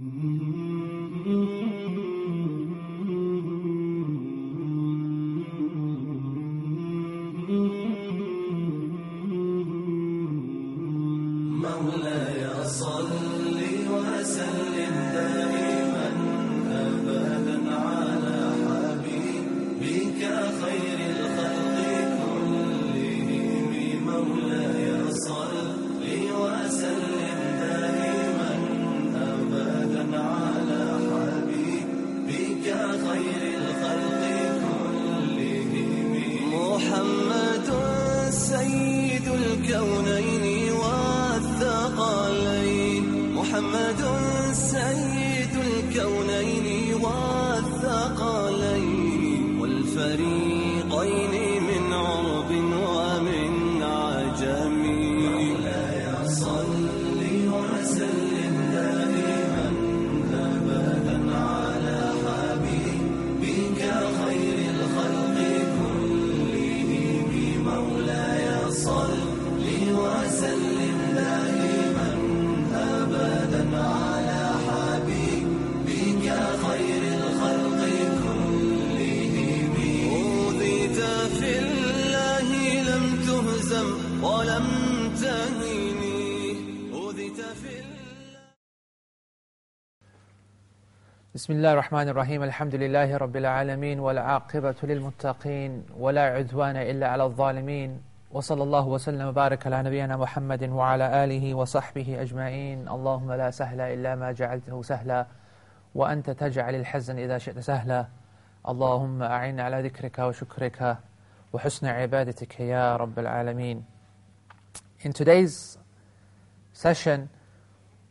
Mm-hmm. ولم تهني اوذيت في بسم الله الرحمن الرحيم. الحمد لله رب العالمين والعاقبة للمتقين ولا عدوان إلا على الظالمين. وصلى الله وسلم وبارك على نبينا محمد وعلى آله وصحبه أجمعين. اللهم لا سهل إلا ما جعلته سهلا وأنت تجعل الحزن إذا شئت سهلا. اللهم أعنا على ذكرك وشكرك. وحسن عبادتك يا رب العالمين In today's session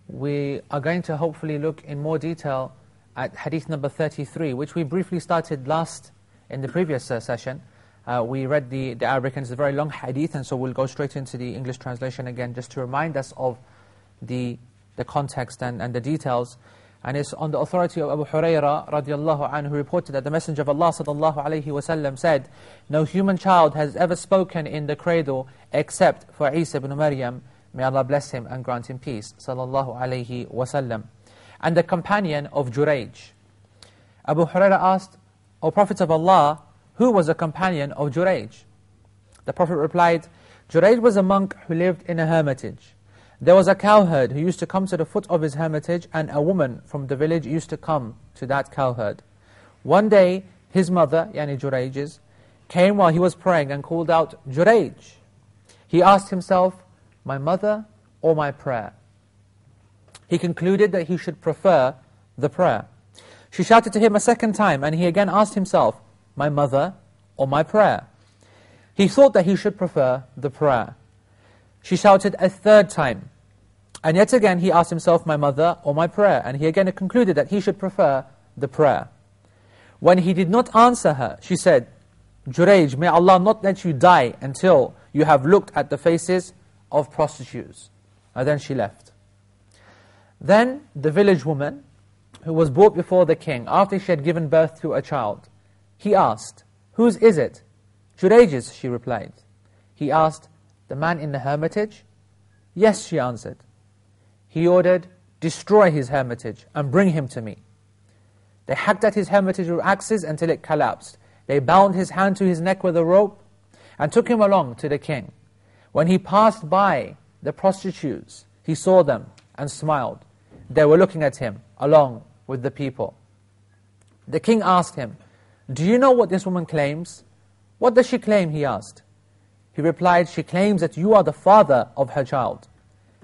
we are going to hopefully look in more detail at hadith number 33, which we briefly started last in the previous uh, session. Uh, we read the, the Arabic and it's a very long hadith, and so we'll go straight into the English translation again just to remind us of the, the context and, and the details. And it's on the authority of Abu Huraira radiallahu anhu who reported that the Messenger of Allah sallallahu alayhi wasallam said, No human child has ever spoken in the cradle except for Isa ibn Maryam, may Allah bless him and grant him peace, sallallahu alayhi wasallam and the companion of Jurayj. Abu Huraira asked, O Prophet of Allah, who was a companion of Jurayj? The Prophet replied, Jurayj was a monk who lived in a hermitage. There was a cowherd who used to come to the foot of his hermitage, and a woman from the village used to come to that cowherd. One day, his mother, yani Jurayj's, came while he was praying and called out, Jurayj. He asked himself, my mother or my prayer? he concluded that he should prefer the prayer. She shouted to him a second time, and he again asked himself, my mother or my prayer? He thought that he should prefer the prayer. She shouted a third time, and yet again he asked himself, my mother or my prayer? And he again concluded that he should prefer the prayer. When he did not answer her, she said, Jurayj, may Allah not let you die until you have looked at the faces of prostitutes. And then she left. Then the village woman, who was brought before the king after she had given birth to a child, he asked, Whose is it? Jurayj's, she replied. He asked, The man in the hermitage? Yes, she answered. He ordered, Destroy his hermitage and bring him to me. They hacked at his hermitage with axes until it collapsed. They bound his hand to his neck with a rope and took him along to the king. When he passed by the prostitutes, he saw them and smiled. They were looking at him along with the people. The king asked him, Do you know what this woman claims? What does she claim? he asked. He replied, She claims that you are the father of her child.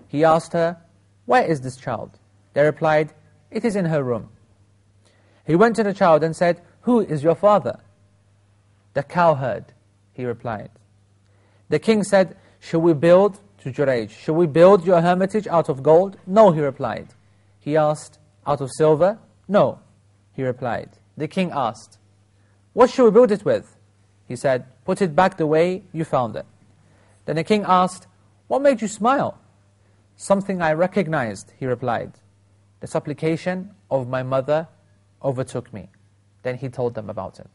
He asked her, Where is this child? They replied, It is in her room. He went to the child and said, Who is your father? The cowherd, he replied. The king said, Shall we build, to Jurayj, Shall we build your hermitage out of gold? No, he replied. He asked, out of silver? No, he replied. The king asked, what shall we build it with? He said, put it back the way you found it. Then the king asked, what made you smile? Something I recognized, he replied. The supplication of my mother overtook me. Then he told them about it.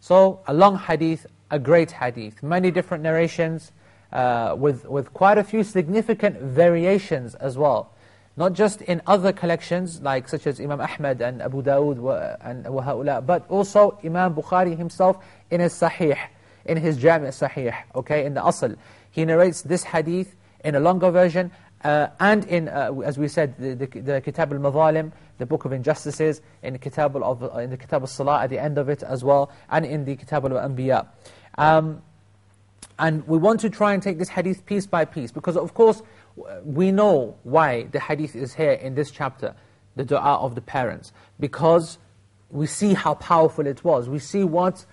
So, a long hadith, a great hadith, many different narrations, uh, with, with quite a few significant variations as well. Not just in other collections, like such as Imam Ahmad and Abu Dawud and Wahaula, but also Imam Bukhari himself in his Sahih, in his Jami' Sahih, okay, in the Asl. He narrates this hadith in a longer version, uh, and in, uh, as we said, the, the, the Kitab al-Madhalim, the Book of Injustices, in the Kitab, of, in the Kitab al-Salah at the end of it as well, and in the Kitab al-Anbiya. Um, and we want to try and take this hadith piece by piece, because of course, we know why the hadith is here in this chapter, the dua of the parents, because we see how powerful it was. We see what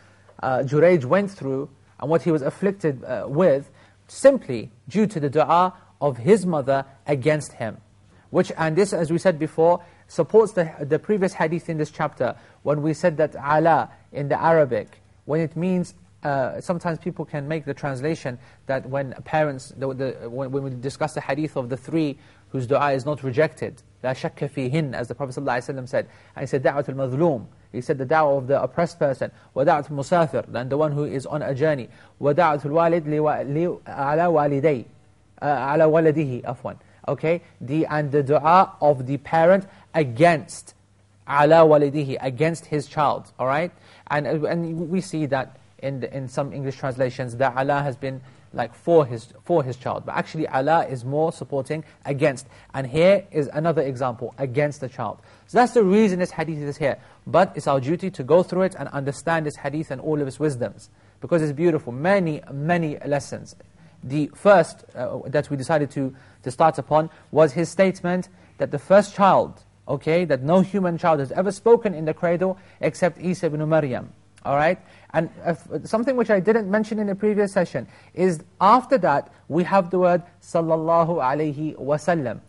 uh, Jurayj went through and what he was afflicted uh, with, simply due to the dua of his mother against him. Which, and this, as we said before, supports the, the previous hadith in this chapter, when we said that ala in the Arabic, when it means uh, sometimes people can make the translation that when parents, the, the, when, when, we discuss the hadith of the three whose dua is not rejected, لا شك فيهن, as the Prophet ﷺ said, and he said, دعوة المظلوم, he said the da'wah of the oppressed person, وَدَعْوَةُ الْمُسَافِرِ, and the one who is on a journey, وَدَعْوَةُ الْوَالِدِ عَلَى وَالِدَيْ عَلَى وَلَدِهِ afwan. Okay, the, and the dua of the parent against, عَلَى وَالِدِهِ, against his child, all right? And, and we see that in, the, in some English translations that Allah has been like for his, for his child. But actually Allah is more supporting against. And here is another example, against the child. So that's the reason this hadith is here. But it's our duty to go through it and understand this hadith and all of its wisdoms. Because it's beautiful. Many, many lessons. The first uh, that we decided to, to start upon was his statement that the first child, okay, that no human child has ever spoken in the cradle except Isa ibn Maryam. All right? And something which I didn't mention in the previous session is after that we have the word sallallahu alayhi wasallam.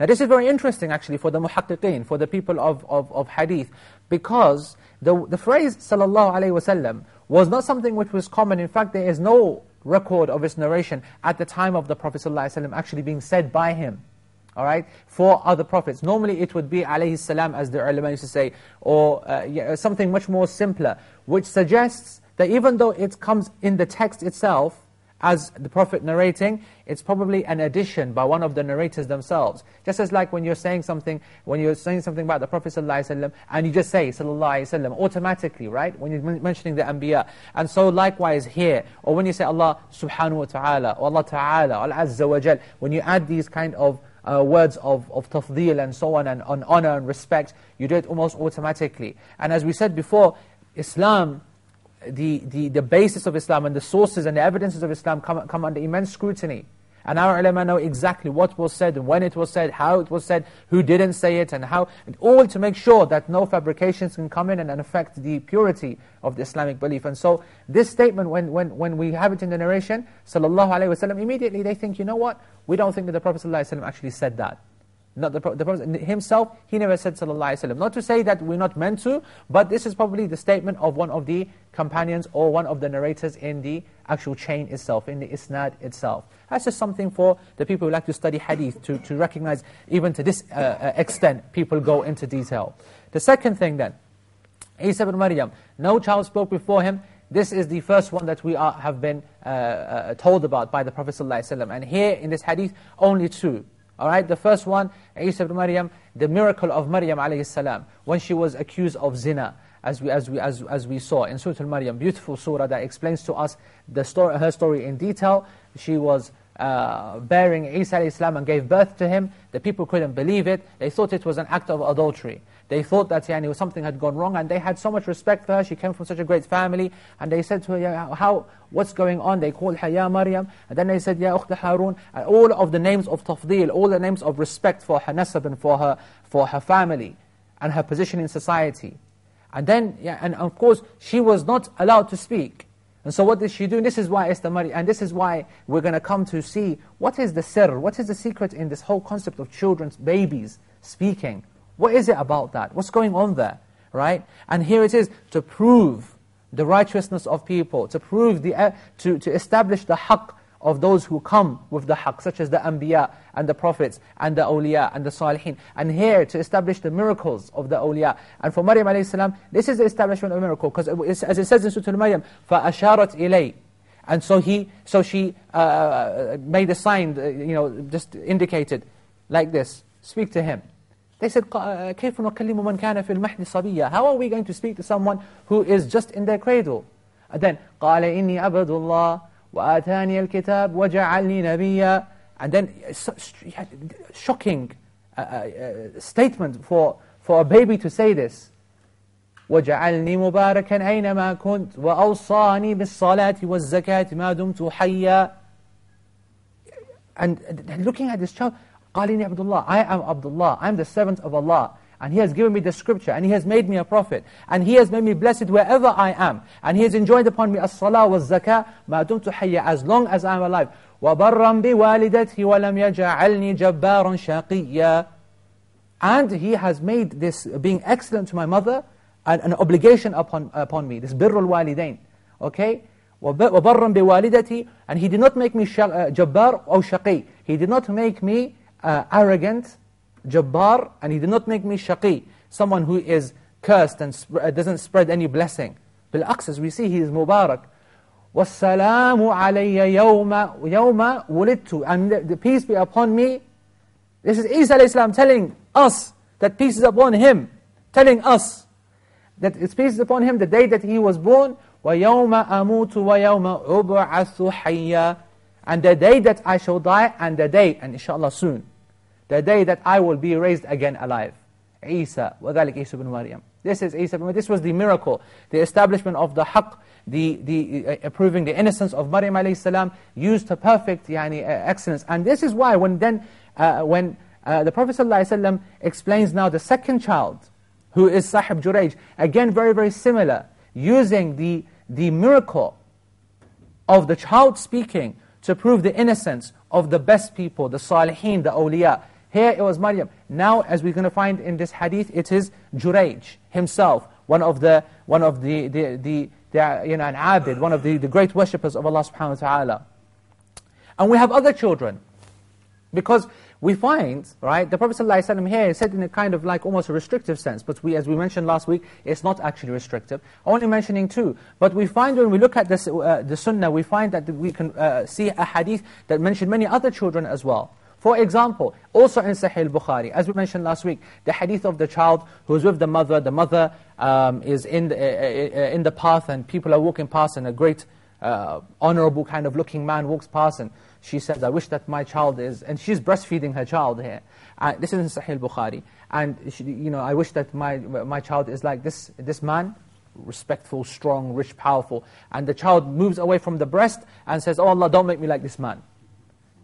Now this is very interesting actually for the muhaqqiqeen, for the people of, of, of hadith, because the, the phrase sallallahu alayhi wasallam was not something which was common. In fact, there is no record of its narration at the time of the Prophet ﷺ actually being said by him all right, for other prophets. Normally it would be alayhi salam, as the ulama used to say, or uh, yeah, something much more simpler, which suggests that even though it comes in the text itself, as the Prophet narrating, it's probably an addition by one of the narrators themselves. Just as like when you're saying something, when you're saying something about the Prophet ﷺ, and you just say ﷺ, automatically, right? When you're mentioning the Anbiya. And so likewise here, or when you say Allah subhanahu wa ta'ala, or Allah ta'ala, Allah azza wa jal, when you add these kind of uh, words of, of tafdeel and so on, and on honor and respect, you do it almost automatically. And as we said before, Islam, the, the, the basis of Islam and the sources and the evidences of Islam come, come under immense scrutiny. And our ulama know exactly what was said, when it was said, how it was said, who didn't say it, and how, and all to make sure that no fabrications can come in and, affect the purity of the Islamic belief. And so this statement, when, when, when we have it in the narration, sallallahu alayhi wasallam, immediately they think, you know what, we don't think that the Prophet ﷺ actually said that. Not the, the Prophet himself, he never said sallallahu alaihi wasallam. Not to say that we're not meant to, but this is probably the statement of one of the companions or one of the narrators in the actual chain itself, in the isnad itself. That's just something for the people who like to study hadith, to, to recognize even to this uh, uh, extent people go into detail. The second thing then, Isa ibn Maryam, no child spoke before him, this is the first one that we are, have been uh, uh, told about by the Prophet ﷺ. And here in this hadith, only two. All right, the first one, Isa ibn Maryam, the miracle of Maryam alayhi salam, when she was accused of zina, as we, as we, as, as we saw in Surah Al-Maryam, beautiful surah that explains to us the story, her story in detail. She was uh, bearing Isa salam and gave birth to him. The people couldn't believe it. They thought it was an act of adultery. They thought that yani, something had gone wrong, and they had so much respect for her. She came from such a great family, and they said to her, yeah, how, what's going on? They called her Ya Maryam, and then they said, Ya Ukhta Harun, and all of the names of tafdeel, all the names of respect for her nasab and for her, for her family, and her position in society. And then, yeah, and of course, she was not allowed to speak. And so what did she do? This is why Istamari, and this is why we're going to come to see what is the sir, what is the secret in this whole concept of children's babies speaking. What is it about that? What's going on there? Right? And here it is, to prove the righteousness of people, to prove the, uh, to, to establish the haqq of those who come with the haqq, such as the anbiya and the prophets and the awliya and the salihin. And here to establish the miracles of the awliya. And for Maryam a.s., this is the establishment of a miracle, because as it says in Surah Al-Maryam, فَأَشَارَتْ إِلَيْهِ and so he, so she uh, made a sign, uh, you know, just indicated like this. speak to him. They said, كيف نكلم من كان في المحن صبيا How are we going to speak to someone who is just in their cradle? And then, قال إني عبد الله وآتاني الكتاب وجعلني نبيا And then, shocking uh, uh, statement for, for a baby to say this. وجعلني مباركا أينما كنت وأوصاني بالصلاة والزكاة ما دمت حيا And looking at this child, قال إني عبد الله I am Abdullah, I am the servant of Allah. And He has given me the scripture, and He has made me a prophet, and He has made me blessed wherever I am, and He has enjoined upon me as-salah was-zakah, ما دمت حيا, as long as I am alive. وَبَرًّا بِوَالِدَتِهِ وَلَمْ يَجْعَلْنِي جَبَّارًا شَقِيًّا And He has made this being excellent to my mother an, an obligation upon, upon me, this birrul walidain. Okay? وَبَرًّا بِوَالِدَتِهِ And He did not make me uh, jabbar or shaqi. He did not make me uh, arrogant, jabbar, and He did not make me shaqi, someone who is cursed and sp uh, doesn't spread any blessing. Bil'aqs, as we see, He is Mubarak. وَالسَّلَامُ عَلَيَّ يَوْمَ, يوم وُلِدْتُ And the, the, peace be upon me. This is Isa a.s. telling us that peace is upon him. Telling us that it's peace is upon him the day that he was born. وَيَوْمَ أَمُوتُ وَيَوْمَ أُبْعَثُ حَيَّا And the day that I shall die, and the day, and inshallah soon, the day that I will be raised again alive. Isa, وَذَلِكَ Isa ibn Maryam. This is Isa. This was the miracle, the establishment of the haqq, the, the uh, proving the innocence of Maryam alayhi salam, used to perfect yani, uh, excellence. And this is why when then, uh, when uh, the Prophet ﷺ explains now the second child, who is Sahib Jurayj, again very, very similar, using the, the miracle of the child speaking to prove the innocence of the best people, the salihin, the awliya, here it was Maryam. Now, as we're going to find in this hadith, it is Jurayj himself, one of the, one of the, the, the, are you know, an abid, one of the, the great worshippers of Allah subhanahu wa ta'ala. And we have other children. Because we find, right, the Prophet ﷺ here said in a kind of like almost a restrictive sense, but we, as we mentioned last week, it's not actually restrictive. Only mentioning two. But we find when we look at this, uh, the sunnah, we find that we can uh, see a hadith that mentioned many other children as well. For example, also in Sahih al-Bukhari, as we mentioned last week, the hadith of the child who is with the mother, the mother um, is in the, uh, uh, in the path and people are walking past and a great uh, honorable kind of looking man walks past and she says, I wish that my child is, and she's breastfeeding her child here. Uh, this is in Sahih al-Bukhari. And, she, you know, I wish that my, my child is like this, this man, respectful, strong, rich, powerful. And the child moves away from the breast and says, oh Allah, don't make me like this man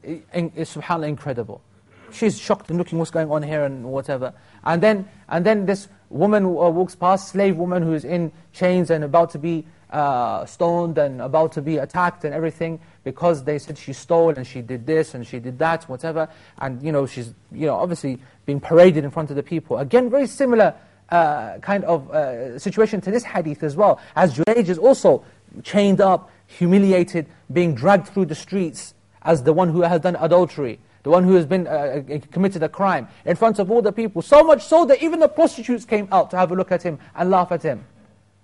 is subhanAllah incredible. She's shocked and looking what's going on here and whatever. And then, and then this woman uh, walks past, slave woman who's in chains and about to be uh, stoned and about to be attacked and everything because they said she stole and she did this and she did that, whatever. And you know, she's you know, obviously being paraded in front of the people. Again, very similar uh, kind of uh, situation to this hadith as well. As Jurayj is also chained up, humiliated, being dragged through the streets, as the one who has done adultery, the one who has been uh, uh, committed a crime, in front of all the people. So much so that even the prostitutes came out to have a look at him and laugh at him.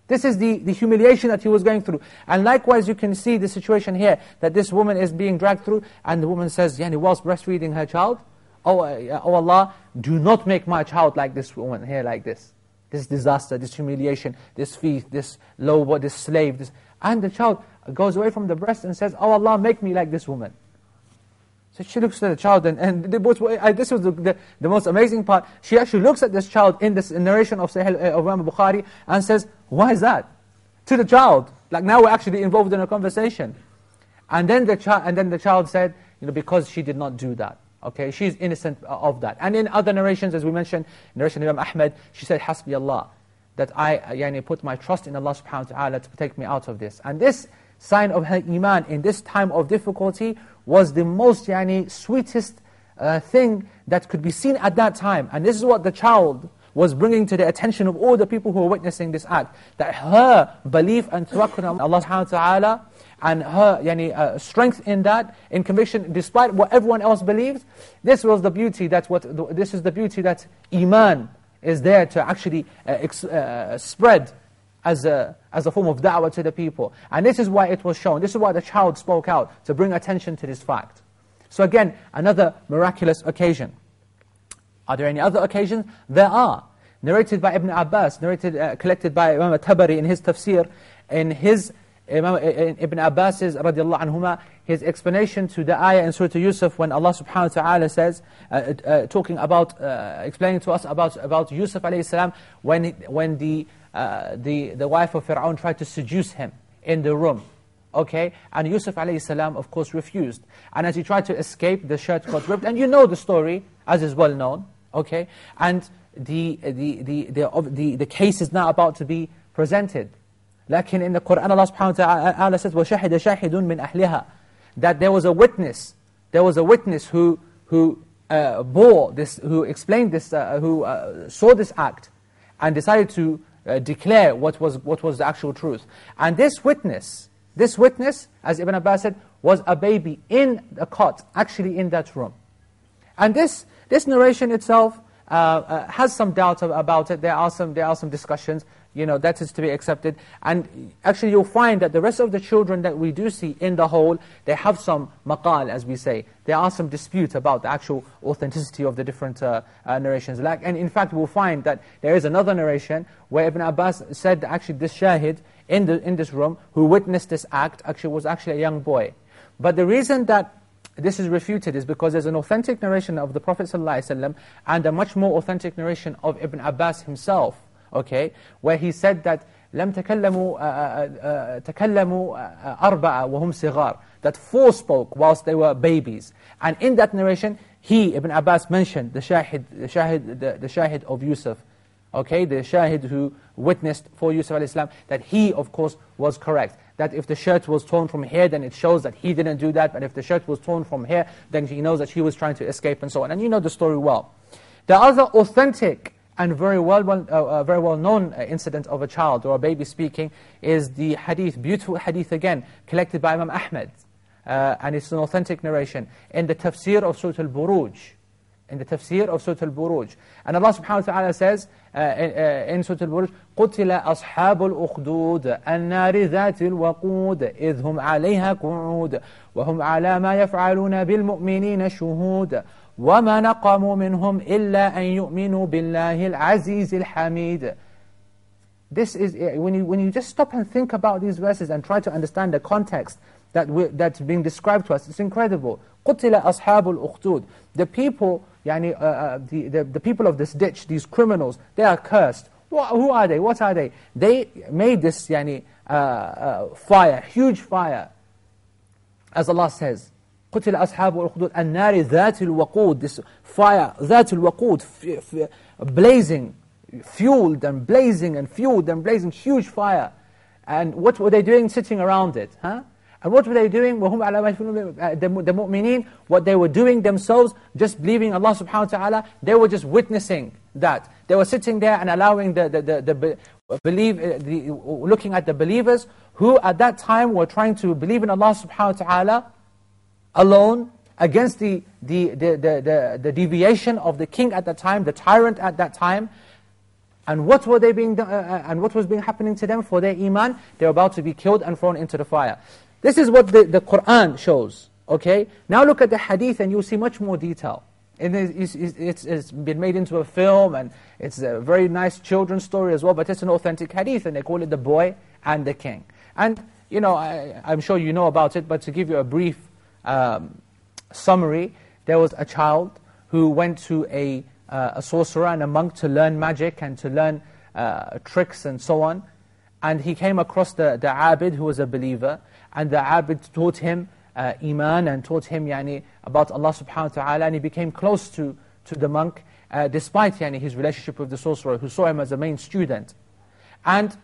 This is the, the humiliation that he was going through. And likewise, you can see the situation here, that this woman is being dragged through, and the woman says, Yani, whilst breastfeeding her child, oh, oh Allah, do not make my child like this woman here, like this. This disaster, this humiliation, this thief, this low, this slave. This, and the child goes away from the breast and says, oh Allah, make me like this woman. So she looks at the child, and, and they both, this was the, the, the, most amazing part. She actually looks at this child in this narration of Sahih uh, of Imam Bukhari and says, why is that? To the child. Like now we're actually involved in a conversation. And then the, child, and then the child said, you know, because she did not do that. Okay, she's innocent of that. And in other narrations, as we mentioned, narration of Imam Ahmed, she said, Hasbi Allah, that I yani, put my trust in Allah subhanahu wa ta'ala to take me out of this. And this sign of her iman in this time of difficulty was the most yani, sweetest uh, thing that could be seen at that time. And this is what the child was bringing to the attention of all the people who were witnessing this act. That her belief and tawakkul on Allah subhanahu wa ta'ala and her yani, uh, strength in that, in conviction, despite what everyone else believes, this was the beauty, that's what, this is the beauty that Iman is there to actually uh, uh, spread as a, as a form of da'wah to the people. And this is why it was shown. This is why the child spoke out, to bring attention to this fact. So again, another miraculous occasion. Are there any other occasions? There are. Narrated by Ibn Abbas, narrated, uh, collected by Imam Tabari in his tafsir, in his, Imam, in Ibn Abbas's, radiallahu anhuma, his explanation to the ayah in Surah Yusuf when Allah subhanahu wa ta'ala says, uh, uh, talking about, uh, explaining to us about, about Yusuf alayhi salam, when, when the, uh, the, the wife of Fir'aun tried to seduce him in the room. Okay, and Yusuf alayhi salam of course refused. And as he tried to escape, the shirt got ripped. And you know the story, as is well known. Okay, and the, the, the, the, the, the case is now about to be presented. Lakin in the Quran, Allah subhanahu wa ta'ala says, وَشَهِدَ شَاهِدٌ مِّنْ أَهْلِهَا That there was a witness, there was a witness who, who uh, bore this, who explained this, uh, who uh, saw this act, and decided to uh, declare what was, what was the actual truth. And this witness, this witness, as Ibn Abbas said, was a baby in a cot, actually in that room. And this, this narration itself uh, uh, has some doubt about it. There are some, there are some discussions. You know, that is to be accepted. And actually you'll find that the rest of the children that we do see in the whole, they have some maqal, as we say. There are some disputes about the actual authenticity of the different uh, uh, narrations. Like, and in fact, we'll find that there is another narration where Ibn Abbas said that actually this shahid in, the, in this room, who witnessed this act, actually was actually a young boy. But the reason that this is refuted is because there's an authentic narration of the Prophet ﷺ and a much more authentic narration of Ibn Abbas himself, okay, where he said that لم تكلموا تكلموا أربعة وهم صغار that four spoke whilst they were babies and in that narration he Ibn Abbas mentioned the shahid the shahid the, the shahid of Yusuf okay the shahid who witnessed for Yusuf alayhi that he of course was correct that if the shirt was torn from here, then it shows that he didn't do that. But if the shirt was torn from here, then he knows that he was trying to escape and so on. And you know the story well. The other authentic and very well, well uh, uh, very well known uh, incident of a child or a baby speaking is the hadith, beautiful hadith again, collected by Imam Ahmed. Uh, and it's an authentic narration. In the tafsir of Surah Al-Buruj, in the tafsir of Surah Al-Buruj. And Allah subhanahu wa ta'ala says uh, in, uh, in Surah Al-Buruj, قُتِلَ أَصْحَابُ الْأُخْدُودِ النَّارِ ذَاتِ الْوَقُودِ إِذْ هُمْ عَلَيْهَا قُعُودِ وَهُمْ عَلَى مَا يَفْعَلُونَ بِالْمُؤْمِنِينَ شُهُودِ وَمَا نَقَمُوا مِنْهُمْ إِلَّا أَن يُؤْمِنُوا بِاللَّهِ الْعَزِيزِ الْحَمِيدِ This is, when you, when you just stop and think about these verses and try to understand the context that we, that's being described to us, it's incredible. قُتِلَ أَصْحَابُ الْأُخْدُودِ The people yani, uh, uh, the, the, the, people of this ditch, these criminals, they are cursed. What, who are they? What are they? They made this yani, uh, uh, fire, huge fire. As Allah says, قُتِلَ أَصْحَابُ الْأُخْدُودِ النَّارِ ذَاتِ الْوَقُودِ This fire, ذَاتِ الْوَقُودِ blazing, fueled and blazing and fueled and blazing, huge fire. And what were they doing sitting around it? Huh? And what were they doing? وَهُمْ عَلَى the, the mu'mineen, what they were doing themselves, just believing Allah subhanahu wa ta'ala, they were just witnessing that. They were sitting there and allowing the, the, the, the believe, uh, the, looking at the believers who at that time were trying to believe in Allah subhanahu wa ta'ala alone against the, the, the, the, the, deviation of the king at that time, the tyrant at that time, and what were they being, uh, uh, and what was being happening to them for their iman? They were about to be killed and thrown into the fire. This is what the, the Qur'an shows. Okay? Now look at the hadith and you'll see much more detail. it's, it's, it's been made into a film and it's a very nice children's story as well, but it's an authentic hadith and they call it the boy and the king. And, you know, I, am sure you know about it, but to give you a brief um, summary, there was a child who went to a, uh, a sorcerer and a monk to learn magic and to learn uh, tricks and so on. And he came across the, the abid who was a believer and the abid taught him uh, iman and taught him yani, about Allah subhanahu wa ta'ala and he became close to, to the monk uh, despite yani, his relationship with the sorcerer who saw him as a main student. And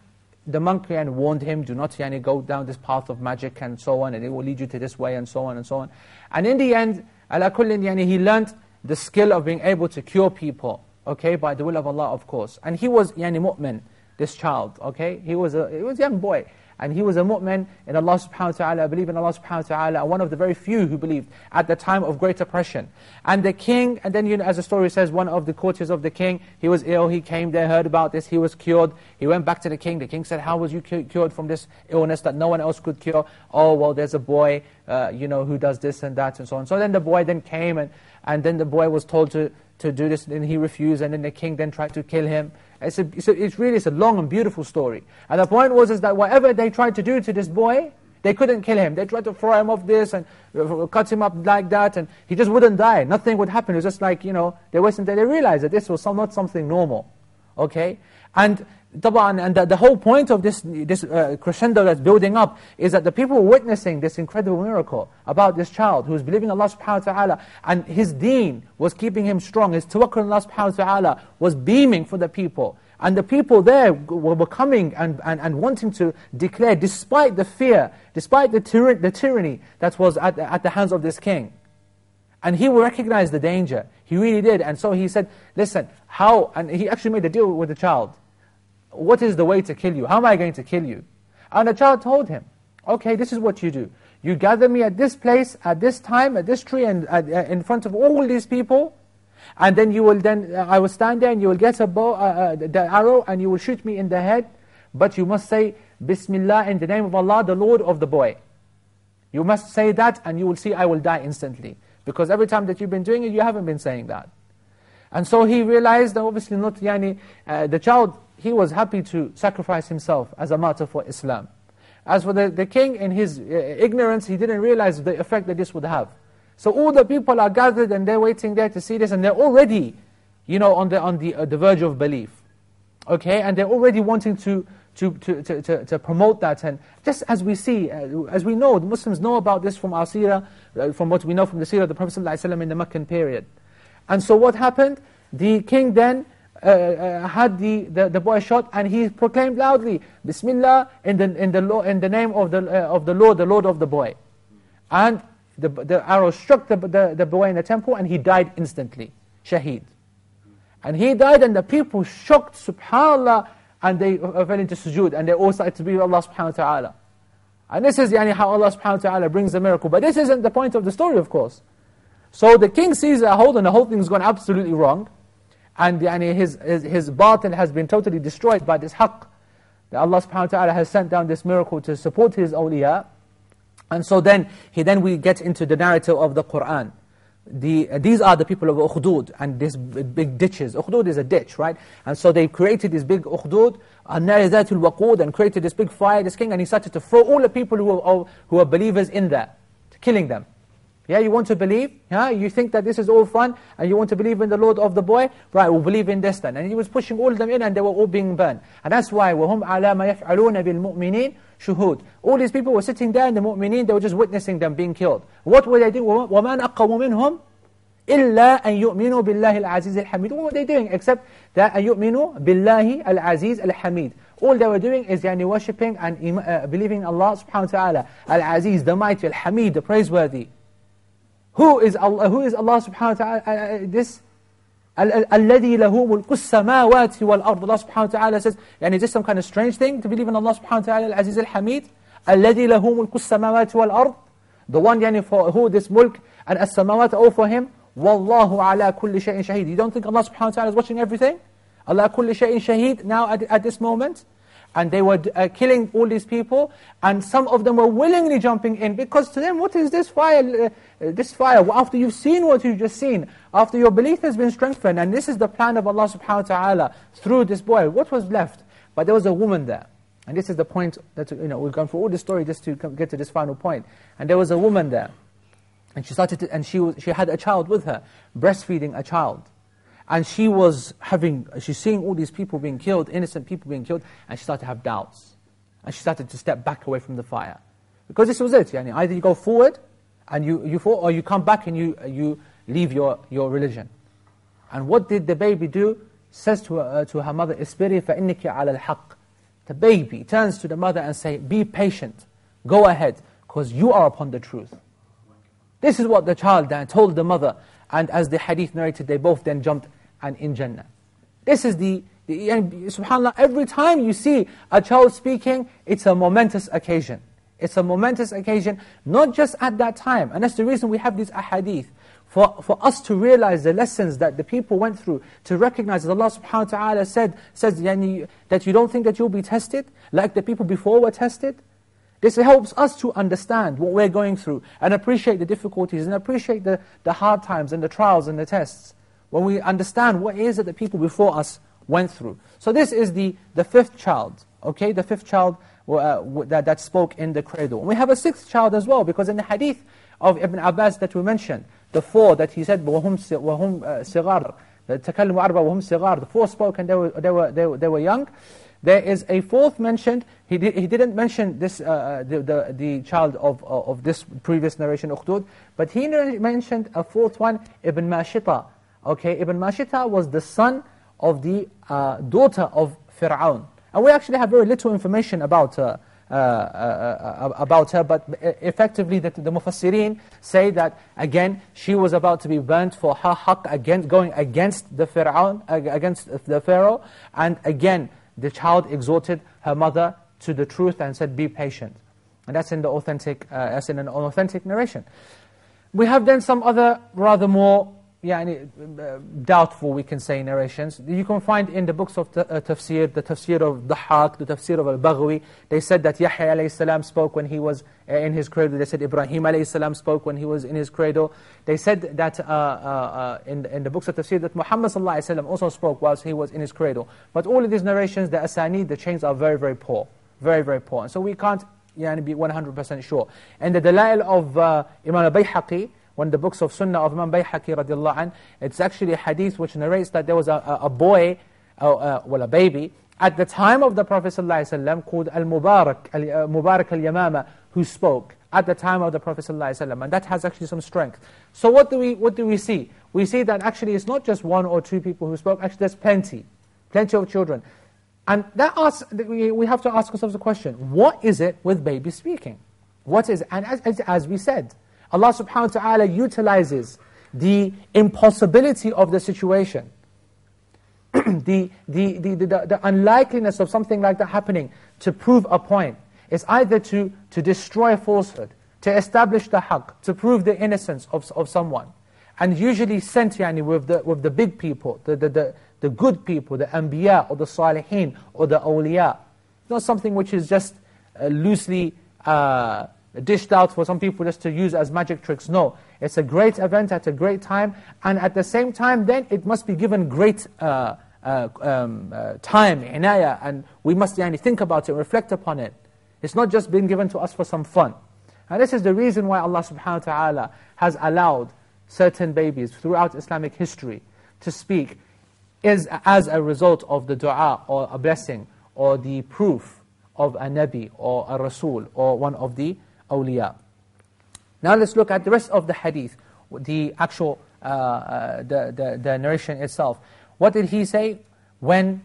the monk yani, warned him, do not yani, go down this path of magic and so on and it will lead you to this way and so on and so on. And in the end, ala kullin, yani, he learned the skill of being able to cure people, okay, by the will of Allah of course. And he was yani, mu'min, this child, okay? He was a, he was a young boy. And he was a mu'min in Allah subhanahu wa ta'ala, believe in Allah subhanahu wa ta'ala, and one of the very few who believed at the time of great oppression. And the king, and then you know, as the story says, one of the courtiers of the king, he was ill, he came there, heard about this, he was cured. He went back to the king, the king said, how was you cured from this illness that no one else could cure? Oh, well, there's a boy, uh, you know, who does this and that and so on. So then the boy then came and, and then the boy was told to, to do this, and he refused, and then the king then tried to kill him. It's, a, it's, a, it's really it's a long and beautiful story. And the point was is that whatever they tried to do to this boy, they couldn't kill him. They tried to throw him off this and uh, cut him up like that, and he just wouldn't die. Nothing would happen. It was just like, you know, they wasn't, they realized that this was not something normal. Okay? And and the, the, whole point of this, this uh, crescendo that's building up is that the people witnessing this incredible miracle about this child who was believing Allah subhanahu wa ta'ala and his deen was keeping him strong, his tawakkul on Allah subhanahu wa ta'ala was beaming for the people. And the people there were coming and, and, and wanting to declare, despite the fear, despite the, tyra the tyranny that was at, at the hands of this king. And he recognized the danger. He really did. And so he said, listen, how, and he actually made a deal with the child. What is the way to kill you? How am I going to kill you? And the child told him, okay, this is what you do. You gather me at this place, at this time, at this tree, and uh, in front of all these people, and then you will then, I will stand there and you will get a bow, uh, uh, the arrow and you will shoot me in the head. But you must say, Bismillah, in the name of Allah, the Lord of the boy. You must say that and you will see I will die instantly. Because every time that you've been doing it, you haven't been saying that. And so he realized obviously not, yani, uh, the child, he was happy to sacrifice himself as a martyr for Islam. As for the, the king, in his uh, ignorance, he didn't realize the effect that this would have. So all the people are gathered and they're waiting there to see this and they're already, you know, on the, on the, uh, the verge of belief. Okay, and they're already wanting to, to, to, to, to, promote that. And just as we see, uh, as we know, the Muslims know about this from our seerah, uh, from what we know from the seerah of the Prophet ﷺ in the Meccan period. And so what happened? The king then uh, uh, had the, the, the, boy shot and he proclaimed loudly, Bismillah, in the, in the, law, in the name of the, uh, of the Lord, the Lord of the boy. And the, the arrow struck the, the, the boy in the temple and he died instantly, shaheed. And he died and the people shocked, subhanAllah, and they fell into sujood and they all started to be with Allah subhanahu wa ta'ala. And this is yani, how Allah subhanahu wa ta'ala brings the miracle. But this isn't the point of the story, of course. So the king sees a hold and the whole thing's gone absolutely wrong and his, his, his batil has been totally destroyed by this haqq. That Allah subhanahu wa ta'ala has sent down this miracle to support his awliya. And so then, he then we get into the narrative of the Qur'an. The, these are the people of Ukhdud and these big ditches. Ukhdud is a ditch, right? And so they created this big Ukhdud, al-Narizatul and created this big fire, this king, and he started to throw all the people who were, who are believers in there, killing them. Yeah, you want to believe? Yeah, you think that this is all fun, and you want to believe in the Lord of the boy? Right, we'll believe in this then. And he was pushing all of them in, and they were all being burned. And that's why, وَهُمْ عَلَى مَا يَفْعَلُونَ بِالْمُؤْمِنِينَ shuhud. All these people were sitting there, and the mu'mineen, they were just witnessing them being killed. What were they doing? وَمَا نَقَّمُ مِنْهُمْ إِلَّا أَن يُؤْمِنُوا بِاللَّهِ الْعَزِيزِ الْحَمِيدِ What were they doing? Except that أَن يُؤْمِنُوا بِاللَّهِ الْعَزِيزِ الْحَمِيدِ All they were doing is yani, worshipping and uh, believing in Allah subhanahu wa ta'ala. Al-Aziz, the mighty, Al-Hamid, the praiseworthy. Who is Allah, who is Allah subhanahu wa ta'ala? Uh, uh this الذي له ملك السماوات والأرض Allah subhanahu wa ta'ala says, and is this some kind of strange thing to believe in Allah subhanahu wa ta'ala, Al-Aziz Al-Hamid? الذي له ملك السماوات والأرض The one yani for who this mulk and as-samawat all for him. وَاللَّهُ عَلَى كُلِّ شَيْءٍ شَهِيدٍ You don't think Allah subhanahu wa ta'ala is watching everything? Allah كُلِّ شَيْءٍ شَهِيد now at, at this moment? And they were uh, killing all these people, and some of them were willingly jumping in, because to them, what is this fire? Uh, this fire, after you've seen what you've just seen, after your belief has been strengthened, and this is the plan of Allah subhanahu wa ta'ala through this boy, what was left? But there was a woman there. And this is the point that, you know, we've gone through all the story just to get to this final point. And there was a woman there. And she started to, and she, was, she had a child with her, breastfeeding a child. And she was having, she's seeing all these people being killed, innocent people being killed, and she started to have doubts. And she started to step back away from the fire. Because this was it, yani, either you go forward, and you, you fall, or you come back and you, you leave your, your religion. And what did the baby do? Says to, uh, to her mother, إِسْبِرِي فَإِنِّكِ عَلَى الْحَقِّ The baby turns to the mother and say, be patient, go ahead, because you are upon the truth. This is what the child then told the mother, and as the hadith narrated, they both then jumped and in Jannah. This is the, the subhanAllah, every time you see a child speaking, it's a momentous occasion. It's a momentous occasion, not just at that time. And that's the reason we have these ahadith. For, for us to realize the lessons that the people went through, to recognize that Allah subhanahu wa ta'ala said, says that you don't think that you'll be tested, like the people before were tested. This helps us to understand what we're going through and appreciate the difficulties and appreciate the, the hard times and the trials and the tests. When we understand what is it that people before us went through. So this is the, the fifth child, okay? The fifth child uh, that, that spoke in the cradle. And we have a sixth child as well, because in the hadith of Ibn Abbas that we mentioned, the four that he said, وَهُمْ صِغَارٌ تَكَلُّمُ أَرْبَ وَهُمْ صِغَارٌ The four spoke and they were, they were, they were, they were young. There is a fourth mentioned, he, did, he didn't mention this, uh, uh, the, the, the, child of, of this previous narration, Ukhdud, but he mentioned a fourth one, Ibn Mashita. Okay, Ibn Mashita was the son of the uh, daughter of Fir'aun. And we actually have very little information about her. Uh, uh, uh, about her, but effectively the, the Mufassirin say that, again, she was about to be burnt for her haqq, against, going against the Fir'aun, against the Pharaoh, and again, the child exhorted her mother to the truth and said, be patient. And that's in the authentic, uh, that's in an authentic narration. We have then some other rather more يعني, uh, doubtful, we can say, narrations. You can find in the books of uh, tafsir, the tafsir of Dhahak, the tafsir of Al-Baghawi, they said that Yahya a.s. spoke when he was uh, in his cradle. They said Ibrahim a.s. spoke when he was in his cradle. They said that uh, uh, in, in the books of tafsir that Muhammad also spoke whilst he was in his cradle. But all of these narrations, the asanid, the chains are very, very poor. Very, very poor. And so we can't yani, be 100% sure. And the dalail of uh, Imam al-Bayhaqi, one of the books of Sunnah of Imam Bayhaqi radiallahu anh, it's actually a hadith which narrates that there was a, a, a boy, uh, well a baby, at the time of the Prophet ﷺ called Al-Mubarak, uh, Mubarak al-Yamama, who spoke at the time of the Prophet ﷺ, and that has actually some strength. So what do, we, what do we see? We see that actually it's not just one or two people who spoke, actually there's plenty, plenty of children. And that asks, we have to ask ourselves a question, what is it with baby speaking? What is it? And as, as we said, Allah subhanahu wa ta'ala utilizes the impossibility of the situation, the, the, the, the, unlikeliness of something like that happening to prove a point. It's either to, to destroy falsehood, to establish the haqq, to prove the innocence of, of someone. And usually sent yani, with, the, with the big people, the, the, the, the good people, the anbiya or the salihin or the awliya. Not something which is just uh, loosely uh, dished out for some people just to use as magic tricks. No, it's a great event at a great time, and at the same time then it must be given great uh, uh, um, uh, time, inaya, and we must yani, think about it, reflect upon it. It's not just being given to us for some fun. And this is the reason why Allah subhanahu wa ta'ala has allowed certain babies throughout Islamic history to speak is as a result of the dua or a blessing or the proof of a Nabi or a Rasul or one of the awliya. Now let's look at the rest of the hadith, the actual, uh, uh, the, the, the, narration itself. What did he say when,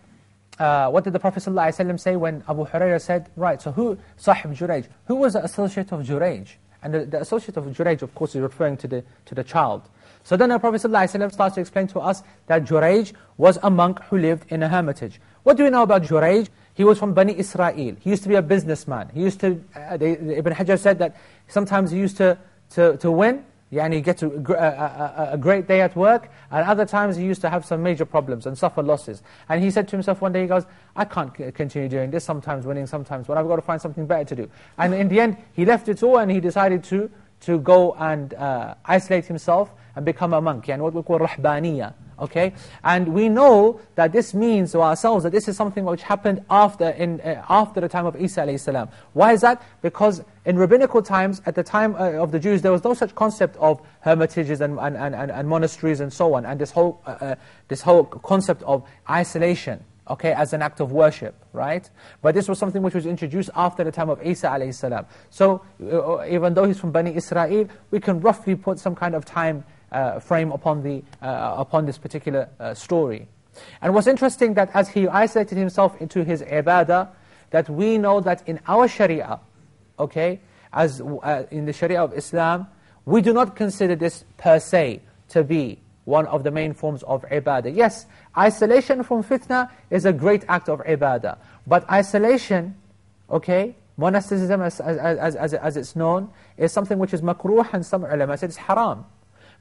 uh, what did the Prophet ﷺ say when Abu Hurairah said, right, so who, Sahib Jurayj, who was the associate of Jurayj? And the, the associate of Jurayj, of course, is referring to the, to the child. So then the Prophet ﷺ starts to explain to us that Jurayj was a monk who lived in a hermitage. What do we know about Jurayj? He was from Bani Israel. He used to be a businessman. He used to, uh, they, Ibn Hajar said that sometimes he used to, to, to win, yani get to a, a, a, great day at work, and other times he used to have some major problems and suffer losses. And he said to himself one day, he goes, I can't continue doing this, sometimes winning, sometimes but I've got to find something better to do. And in the end, he left it all and he decided to, to go and uh, isolate himself and become a monk, and what we call rahbaniya. Okay, and we know that this means to ourselves that this is something which happened after in uh, after the time of Isa salam. Why is that? Because in rabbinical times, at the time uh, of the Jews, there was no such concept of hermitages and and, and, and monasteries and so on, and this whole uh, uh, this whole concept of isolation. Okay, as an act of worship, right? But this was something which was introduced after the time of Isa salam. So uh, even though he's from Bani Israel, we can roughly put some kind of time frame upon, the, uh, upon this particular uh, story. And what's interesting that as he isolated himself into his ibadah, that we know that in our sharia, okay, as uh, in the sharia of Islam, we do not consider this per se to be one of the main forms of ibadah. Yes, isolation from fitna is a great act of ibadah. But isolation, okay, monasticism as, as, as, as, as it's known, is something which is makruh and some ulama said it's haram.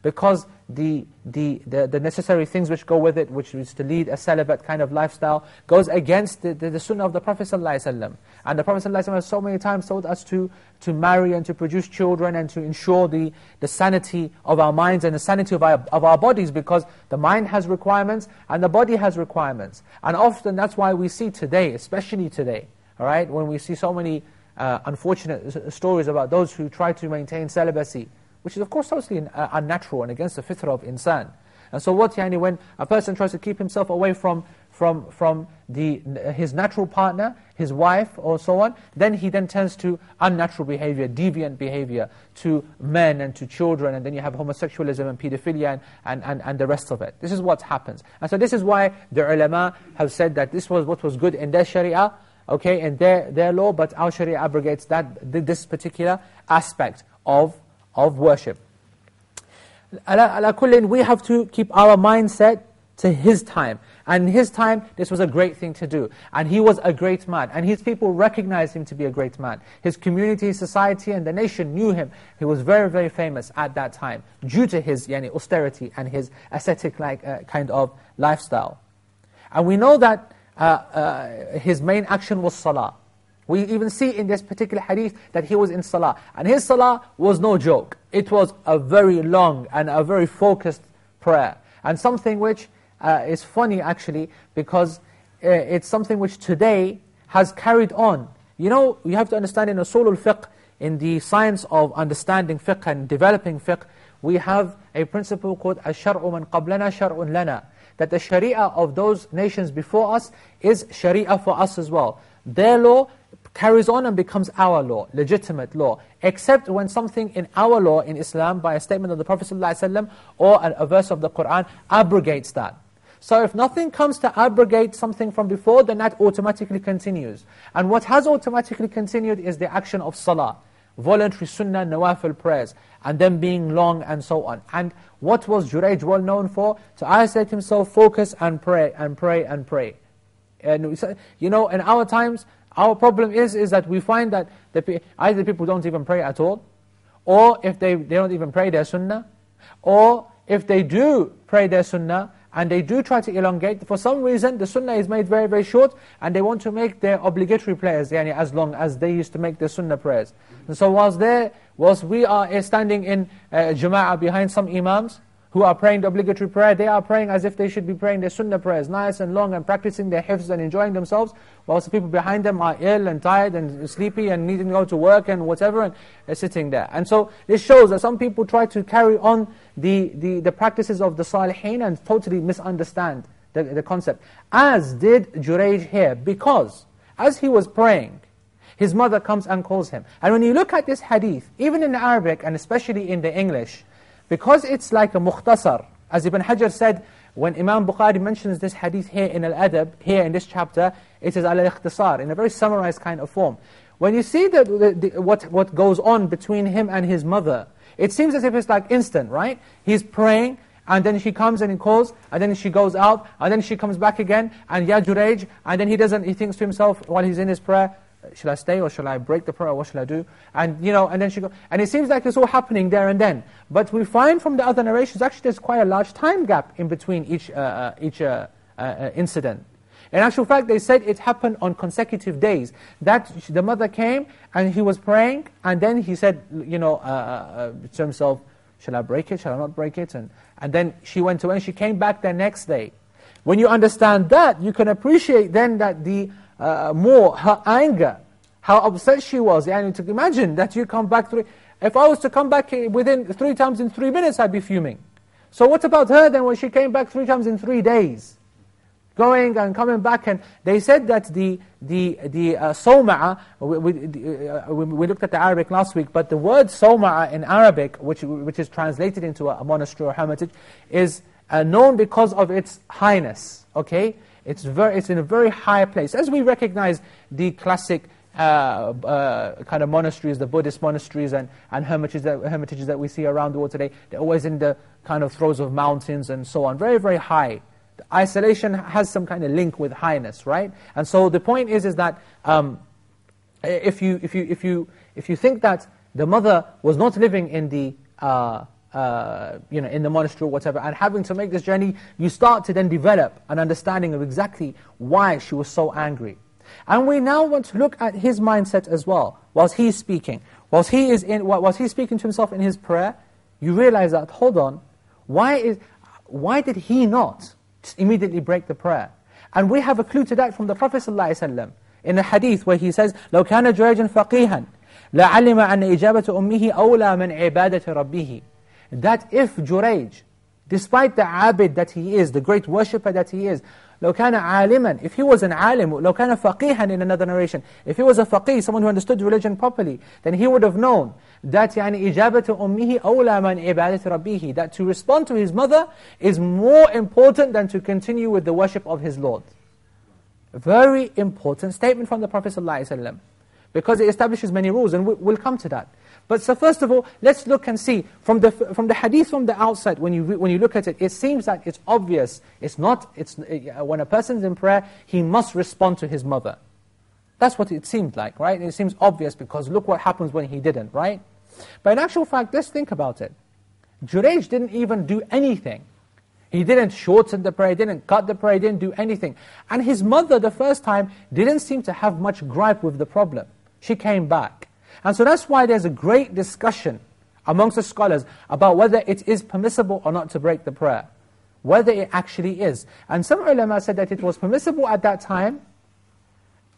Because the, the, the, the, necessary things which go with it, which is to lead a celibate kind of lifestyle, goes against the, the, the sunnah of the Prophet ﷺ. And the Prophet ﷺ has so many times told us to, to marry and to produce children and to ensure the, the sanity of our minds and the sanity of our, of our bodies because the mind has requirements and the body has requirements. And often that's why we see today, especially today, all right, when we see so many uh, unfortunate stories about those who try to maintain celibacy, which is of course totally uh, unnatural and against the fitrah of insan. And so what, yani, when a person tries to keep himself away from, from, from the, his natural partner, his wife or so on, then he then turns to unnatural behavior, deviant behavior, to men and to children, and then you have homosexualism and pedophilia and, and, and, and the rest of it. This is what happens. And so this is why the ulama have said that this was what was good in their sharia, okay, in their, their law, but our sharia abrogates that, this particular aspect of of worship. Ala we have to keep our mindset to his time. And his time, this was a great thing to do. And he was a great man. And his people recognized him to be a great man. His community, society, and the nation knew him. He was very, very famous at that time, due to his yani, austerity and his ascetic-like uh, kind of lifestyle. And we know that uh, uh, his main action was salah. We even see in this particular hadith that he was in salah. And his salah was no joke. It was a very long and a very focused prayer. And something which uh, is funny actually, because uh, it's something which today has carried on. You know, you have to understand in usul al-fiqh, in the science of understanding fiqh and developing fiqh, we have a principle called الشَّرْعُ مَنْ قَبْلَنَا شَرْعٌ لَنَا That the sharia of those nations before us is sharia for us as well. Their law carries on and becomes our law, legitimate law, except when something in our law in Islam, by a statement of the Prophet ﷺ or a, verse of the Qur'an, abrogates that. So if nothing comes to abrogate something from before, then that automatically continues. And what has automatically continued is the action of salah, voluntary sunnah, nawafil prayers, and them being long and so on. And what was Jurayj well known for? To isolate himself, focus and pray, and pray and pray. And you know, in our times, our problem is, is that we find that the, either people don't even pray at all, or if they, they don't even pray their sunnah, or if they do pray their sunnah, and they do try to elongate, for some reason the sunnah is made very, very short, and they want to make their obligatory prayers yani, as long as they used to make their sunnah prayers. And so whilst, there, whilst we are standing in uh, jama'ah behind some imams, who are praying the obligatory prayer, they are praying as if they should be praying their sunnah prayers, nice and long, and practicing their hifz and enjoying themselves, whilst the people behind them are ill and tired and sleepy and needing to go to work and whatever, and they're sitting there. And so this shows that some people try to carry on the, the, the practices of the salihin and totally misunderstand the, the concept. As did Jurayj here, because as he was praying, his mother comes and calls him. And when you look at this hadith, even in Arabic and especially in the English, because it's like a mukhtasar, as Ibn Hajar said, when Imam Bukhari mentions this hadith here in Al-Adab, here in this chapter, it is al-ikhtisar, in a very summarized kind of form. When you see that the, the, what, what goes on between him and his mother, it seems as if it's like instant, right? He's praying, and then she comes and he calls, and then she goes out, and then she comes back again, and Ya Jurayj, and then he doesn't, he thinks to himself while he's in his prayer, should I stay or shall I break the prayer? What shall I do? And you know, and then she go, and it seems like it's all happening there and then. But we find from the other narrations, actually, there's quite a large time gap in between each uh, uh each uh, uh, incident. In actual fact, they said it happened on consecutive days. That the mother came and he was praying, and then he said, you know, uh, uh, to himself, shall I break it? Shall I not break it? And and then she went away. and She came back the next day. When you understand that, you can appreciate then that the uh, more her anger, how upset she was. And to imagine that you come back three, if I was to come back within three times in three minutes, I'd be fuming. So what about her then when she came back three times in three days? Going and coming back, and they said that the the the uh, we, we, uh, we, looked at the Arabic last week, but the word sawma'a in Arabic, which which is translated into a, a monastery or hermitage, is uh, known because of its highness. Okay, it's, very, it's in a very high place. As we recognize the classic uh, uh, kind of monasteries, the Buddhist monasteries and, and hermitages, that, hermitages that we see around the world today, they're always in the kind of throes of mountains and so on. Very, very high. The isolation has some kind of link with highness, right? And so the point is, is that um, if, you, if, you, if, you, if you think that the mother was not living in the uh, uh, uh, you know, in the monastery or whatever, and having to make this journey, you start to then develop an understanding of exactly why she was so angry. And we now want to look at his mindset as well, whilst he's speaking. Whilst he is in, whilst he's speaking to himself in his prayer, you realize that, hold on, why, is, why did he not immediately break the prayer? And we have a clue to that from the Prophet ﷺ in a hadith where he says, لو كان جريج فقيها لعلم أن إجابة أمه أولى من عبادة ربه that if Jurayj, despite the abid that he is, the great worshipper that he is, لو كان عالما, if he was an alim, لو كان فقيها in another narration, if he was a faqih, someone who understood religion properly, then he would have known that يعني إجابة أمه أولى من عبادة ربيه, that to respond to his mother is more important than to continue with the worship of his Lord. Very important statement from the Prophet ﷺ because it establishes many rules and we'll come to that. But so first of all, let's look and see, from the, from the hadith from the outside, when you, when you look at it, it seems that it's obvious, it's not, it's, uh, when a person's in prayer, he must respond to his mother. That's what it seemed like, right? It seems obvious because look what happens when he didn't, right? But in actual fact, let's think about it. Jurayj didn't even do anything. He didn't shorten the prayer, didn't cut the prayer, didn't do anything. And his mother, the first time, didn't seem to have much gripe with the problem. She came back. And so that's why there's a great discussion amongst the scholars about whether it is permissible or not to break the prayer. Whether it actually is. And some ulama said that it was permissible at that time,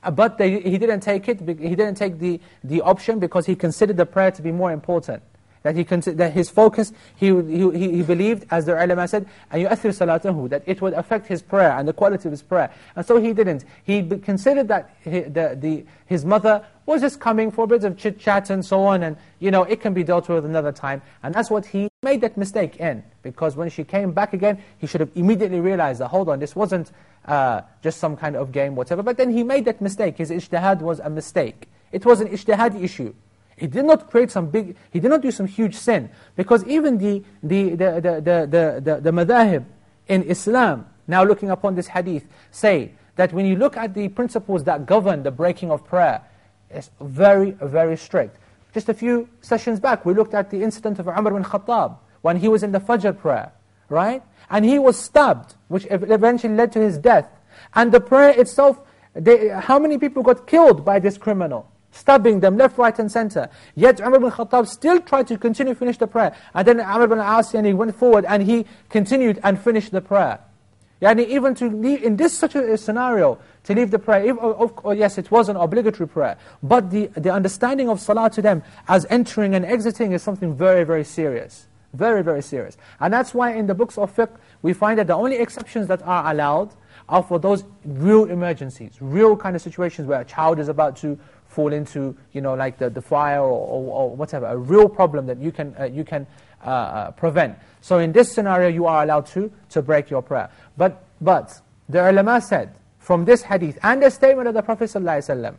uh, but they, he didn't take it, he didn't take the, the option because he considered the prayer to be more important that he that his focus, he, he, he believed, as the ulama said, and يُؤَثِّرْ صَلَاتَهُ that it would affect his prayer and the quality of his prayer. And so he didn't. He considered that he, the, the, his mother was just coming for a bit of chit-chat and so on, and you know, it can be dealt with another time. And that's what he made that mistake in, because when she came back again, he should have immediately realized that, hold on, this wasn't uh, just some kind of game, whatever. But then he made that mistake. His ijtihad was a mistake. It was an ijtihad issue. He did not create some big, he did not do some huge sin. Because even the, the, the, the, the, the, the, madhahib in Islam, now looking upon this hadith, say that when you look at the principles that govern the breaking of prayer, it's very, very strict. Just a few sessions back, we looked at the incident of Umar bin Khattab, when he was in the Fajr prayer, right? And he was stabbed, which eventually led to his death. And the prayer itself, they, how many people got killed by this criminal? Stabbing them left, right and center. Yet Umar ibn Khattab still tried to continue to finish the prayer. And then Umar ibn al-As he went forward and he continued and finished the prayer. Yani even to leave, in this such a scenario, to leave the prayer, if, of, of, oh, yes, it was an obligatory prayer, but the, the understanding of salah to them as entering and exiting is something very, very serious. Very, very serious. And that's why in the books of fiqh, we find that the only exceptions that are allowed are for those real emergencies, real kind of situations where a child is about to fall into, you know, like the, the fire or, or, or whatever, a real problem that you can, uh, you can uh, uh, prevent. So in this scenario, you are allowed to, to break your prayer. But, but the ulama said, from this hadith and the statement of the Prophet ﷺ,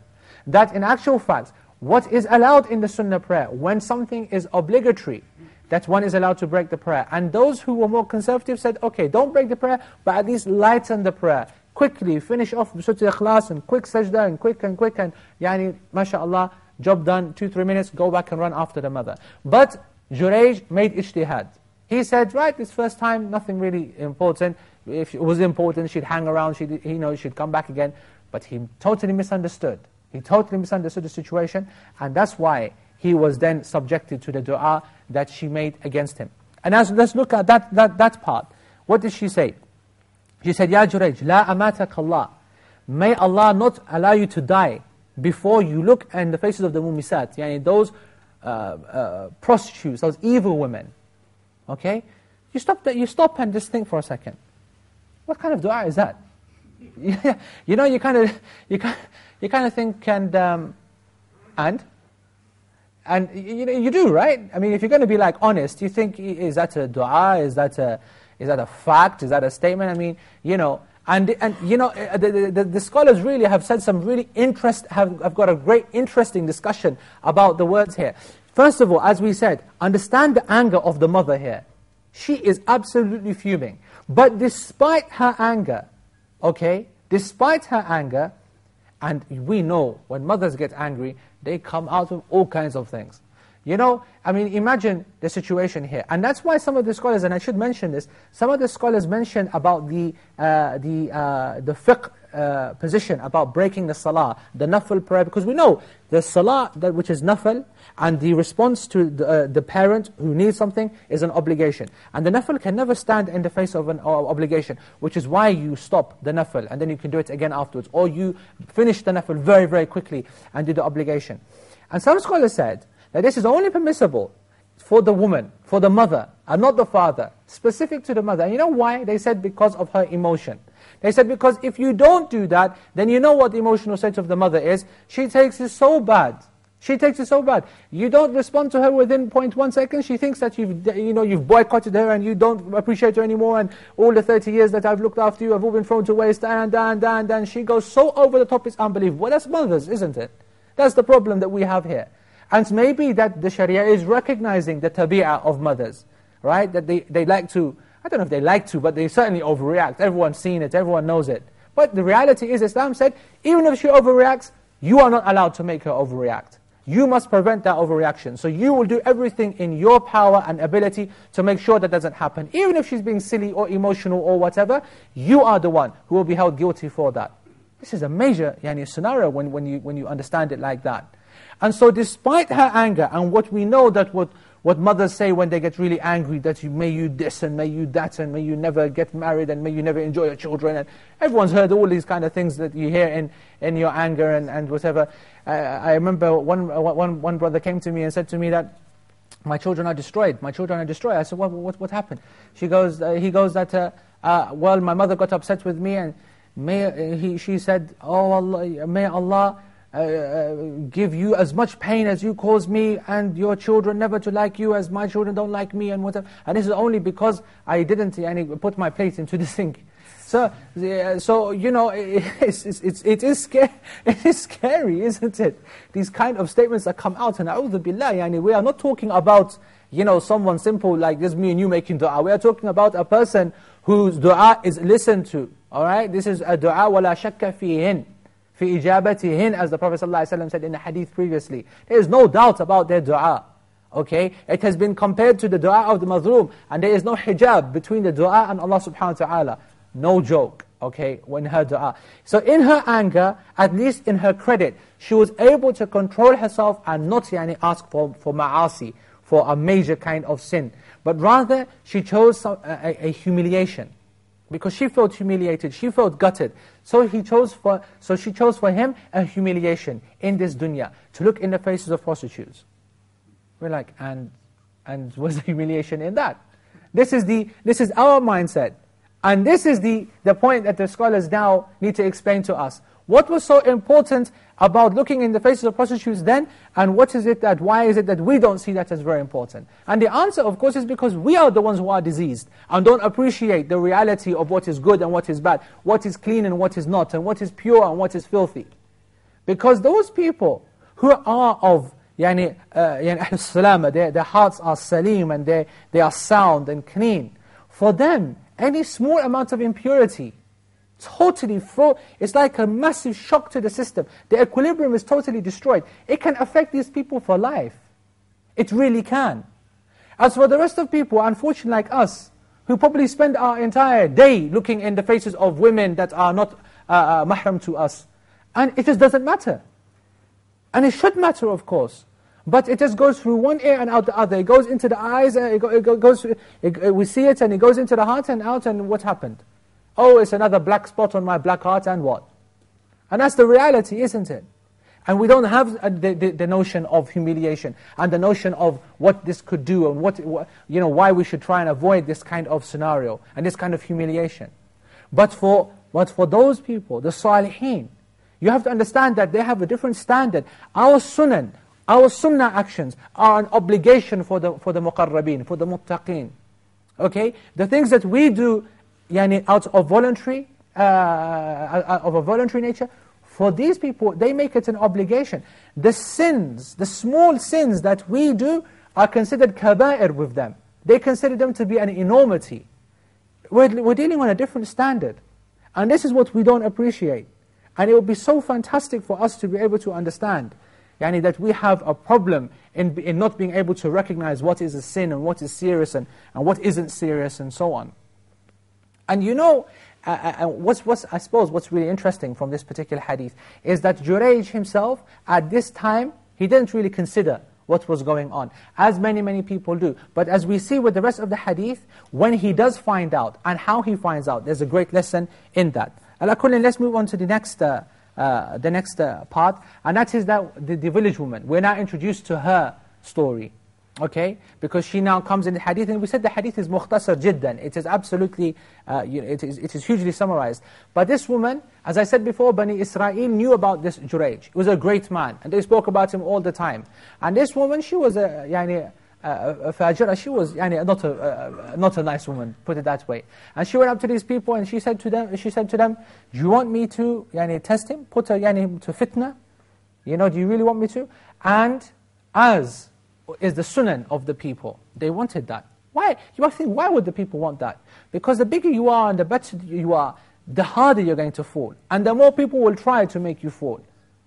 that in actual fact, what is allowed in the sunnah prayer, when something is obligatory, that one is allowed to break the prayer. And those who were more conservative said, okay, don't break the prayer, but at least lighten the prayer quickly finish off Surah Ikhlas and quick sajda and quick and quick and yani, mashallah, job done, two, three minutes, go back and run after the mother. But Jurayj made ijtihad. He said, right, this first time, nothing really important. If it was important, she'd hang around, she'd, you know, she'd come back again. But he totally misunderstood. He totally misunderstood the situation, and that's why he was then subjected to the dua that she made against him. And as, let's look at that, that, that part. What did she say? She said, Ya Jurayj, la amatak Allah. May Allah not allow you to die before you look in the faces of the mumisat, yani those uh, uh, prostitutes, those evil women. Okay? You stop, that, you stop and just think for a second. What kind of dua is that? you know, you kind of, you kind, you kind of think, and, um, and? And you, know, you do, right? I mean, if you're going to be like honest, you think, is that a dua? Is that a, is that a fact? Is that a statement? I mean, you know, and, and you know, uh, the, the, the scholars really have said some really interest, have, have got a great interesting discussion about the words here. First of all, as we said, understand the anger of the mother here. She is absolutely fuming. But despite her anger, okay, despite her anger, and we know when mothers get angry, they come out of all kinds of things. You know, I mean, imagine the situation here. And that's why some of the scholars, and I should mention this, some of the scholars mention about the, uh, the, uh, the fiqh uh, position about breaking the salah, the nafil prayer, because we know the salah, that which is nafil, and the response to the, uh, the parent who needs something is an obligation. And the nafil can never stand in the face of an uh, obligation, which is why you stop the nafil, and then you can do it again afterwards. Or you finish the nafil very, very quickly and do the obligation. And some scholars said, that this is only permissible for the woman, for the mother, and not the father, specific to the mother. And you know why? They said because of her emotion. They said because if you don't do that, then you know what the emotional state of the mother is. She takes it so bad. She takes it so bad. You don't respond to her within 0.1 second. She thinks that you've, you know, you've boycotted her and you don't appreciate her anymore. And all the 30 years that I've looked after you have all been thrown to waste. And, and, and, and she goes so over the top, it's unbelievable. Well, that's mothers, isn't it? That's the problem that we have here. And maybe that the Sharia is recognizing the tabi'ah of mothers, right? That they, they like to, I don't know if they like to, but they certainly overreact. Everyone's seen it, everyone knows it. But the reality is, Islam said, even if she overreacts, you are not allowed to make her overreact. You must prevent that overreaction. So you will do everything in your power and ability to make sure that doesn't happen. Even if she's being silly or emotional or whatever, you are the one who will be held guilty for that. This is a major yani, scenario when, when, you, when you understand it like that. And so despite her anger, and what we know that what, what mothers say when they get really angry, that you, may you this and may you that and may you never get married and may you never enjoy your children. And everyone's heard all these kind of things that you hear in, in your anger and, and whatever. Uh, I remember one, one, one brother came to me and said to me that, my children are destroyed, my children are destroyed. I said, what, what, what happened? She goes, uh, he goes that, uh, uh, well, my mother got upset with me and may, he, she said, oh Allah, may Allah uh, uh, give you as much pain as you cause me and your children never to like you as my children don't like me and whatever. And this is only because I didn't yani, put my plate into the sink. So, so you know, it's, it's, it's, it, is scary, it is scary, isn't it? These kind of statements that come out, and a'udhu billah, yani, we are not talking about, you know, someone simple like this, me and you making dua. We are talking about a person whose dua is listened to. All right? This is a dua, وَلَا شَكَّ فِيهِنْ fi ijabatihin, as the Prophet ﷺ said in the hadith previously. There is no doubt about their dua. Okay, it has been compared to the dua of the mazlum, and there is no hijab between the dua and Allah subhanahu wa ta'ala. No joke, okay, when her dua. So in her anger, at least in her credit, she was able to control herself and not yani, ask for, for ma'asi, for a major kind of sin. But rather, she chose some, a, a humiliation because she felt humiliated, she felt gutted. So he chose for, so she chose for him a humiliation in this dunya, to look in the faces of prostitutes. We're like, and, and was the humiliation in that? This is, the, this is our mindset. And this is the, the point that the scholars now need to explain to us. What was so important about looking in the faces of prostitutes then, and what is it that, why is it that we don't see that as very important? And the answer, of course, is because we are the ones who are diseased, and don't appreciate the reality of what is good and what is bad, what is clean and what is not, and what is pure and what is filthy. Because those people who are of yani, uh, yani their, their hearts are salim and they, they are sound and clean. For them, any small amount of impurity totally throw, it's like a massive shock to the system. The equilibrium is totally destroyed. It can affect these people for life. It really can. As for the rest of people, unfortunately like us, who probably spend our entire day looking in the faces of women that are not uh, uh, mahram to us, and it just doesn't matter. And it should matter, of course. But it just goes through one ear and out the other. It goes into the eyes, and it, goes, it, we see it, and it goes into the heart and out, and what happened? Oh, it's another black spot on my black heart, and what? And that's the reality, isn't it? And we don't have uh, the, the, the, notion of humiliation and the notion of what this could do and what, what, you know, why we should try and avoid this kind of scenario and this kind of humiliation. But for, but for those people, the salihin, you have to understand that they have a different standard. Our sunan, our sunnah actions are an obligation for the, for the muqarrabin, for the muttaqin. Okay? The things that we do yani out of voluntary, uh, uh, of a voluntary nature, for these people, they make it an obligation. The sins, the small sins that we do, are considered kaba'ir with them. They consider them to be an enormity. We're, we're dealing on a different standard. And this is what we don't appreciate. And it would be so fantastic for us to be able to understand yani that we have a problem in, in not being able to recognize what is a sin and what is serious and, and what isn't serious and so on. And you know, uh, uh, uh, what's, what's, I suppose what's really interesting from this particular hadith is that Jurayj himself, at this time, he didn't really consider what was going on, as many, many people do. But as we see with the rest of the hadith, when he does find out, and how he finds out, there's a great lesson in that. Ala let's move on to the next, uh, uh, the next uh, part, and that is that the, the village woman. We're now introduced to her story. Okay, because she now comes in the hadith, and we said the hadith is mukhtasar jiddan. It is absolutely, uh, you know, it, is, it is hugely summarized. But this woman, as I said before, Bani Israel knew about this Jurayj. He was a great man, and they spoke about him all the time. And this woman, she was a, yani, a, fajira, she was yani, not, a, not a nice woman, put it that way. And she went up to these people and she said to them, she said to them do you want me to yani, test him, put a, yani, to fitna? You know, do you really want me to? And as is the sunan of the people. They wanted that. Why? You might think, why would the people want that? Because the bigger you are and the better you are, the harder you're going to fall. And the more people will try to make you fall.